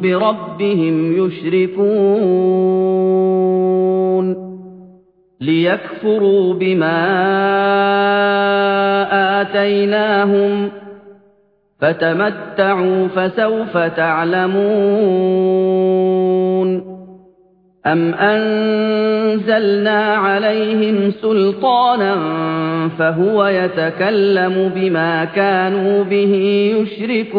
بِرَبِّهِمْ يُشْرِكُونَ لِيَكْفُرُوا بِمَا آتَيْنَاهُمْ فَتَمَتَّعُوا فَسَوْفَ تَعْلَمُونَ أَمْ أَنزَلْنَا عَلَيْهِمْ سُلْطَانًا فَهُوَ يَتَكَلَّمُ بِمَا كَانُوا بِهِ يُشْرِكُونَ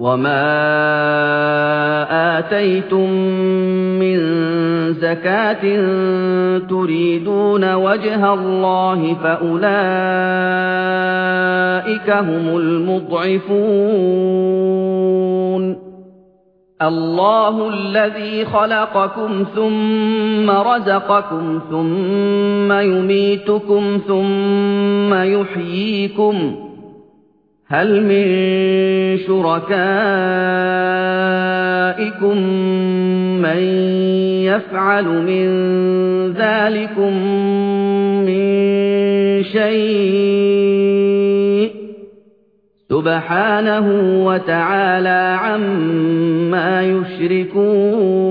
وَمَا آتَيْتُم مِّن زَكَاةٍ تُرِيدُونَ وَجْهَ اللَّهِ فَأُولَٰئِكَ هُمُ الْمُضْعِفُونَ اللَّهُ الَّذِي خَلَقَكُمْ ثُمَّ رَزَقَكُمْ ثُمَّ يُمِيتُكُمْ ثُمَّ يُحْيِيكُمْ هَلْ مِن شُرَكَائِكُم مَّن يَفْعَلُ مِن ذَٰلِكُم مِّن شَيْءٍ ۚ سُبْحَانَهُ وَتَعَالَىٰ عَمَّا يُشْرِكُونَ